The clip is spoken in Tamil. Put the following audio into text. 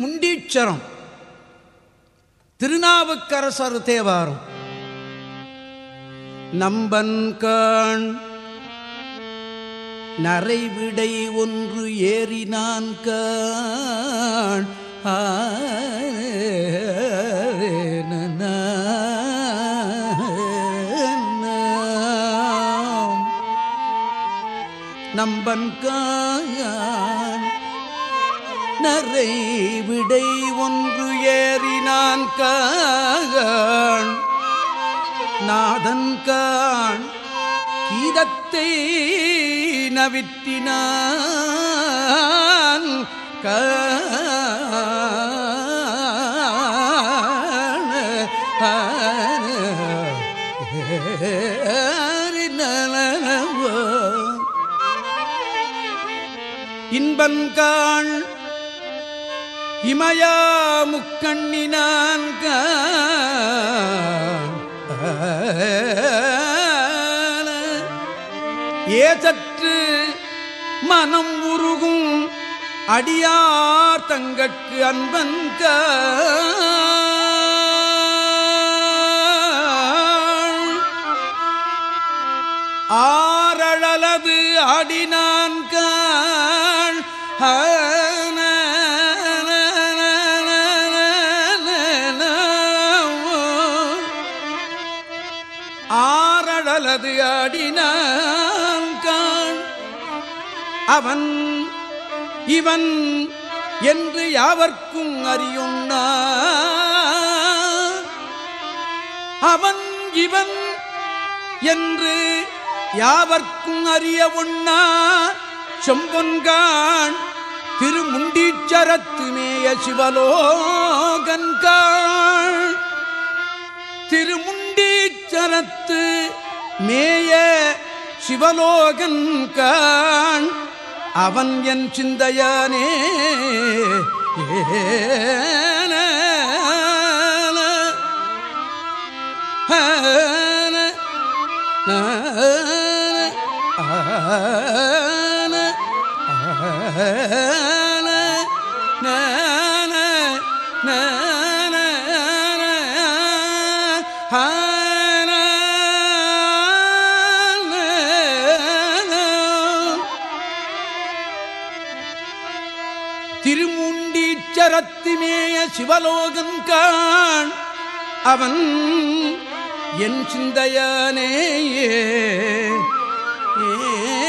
முண்டீச்சரம். திருநாவுக்கரசர் தேவாரம். நம்பன்கான் நரைவிடை ஒன்று ஏறினான் கான் நம்பன்கான் நரை விடை ஒன்று ஏறினான் காண் நாதன் காண் கீதத்தை நவிற்றினான் காண இன்பன்காள் இமயா முக்கண்ணினான் ஏசற்று மனம் உருகும் அடியார் தங்கட்கு அன்பன்காள் ஆரழலது ஆடினான் ஆரழலது ஆடினான் அவன் இவன் என்று யாவர்க்கும் அறியுண்ணா அவன் இவன் என்று யாவர்க்கும் அறிய உண்ணா. செம்பொன்கான் திருமுண்டீச்சரத்து மேய சிவலோகன்காள் திருமுண்டீச்சரத்து மேய சிவலோகன் சிவலோகன்கான் அவன் என் சிந்தையானே ஏன. திருமுண்டீச்சரத்திமேய சிவலோகன் காண். அவன் என் சிந்தையானே ஏ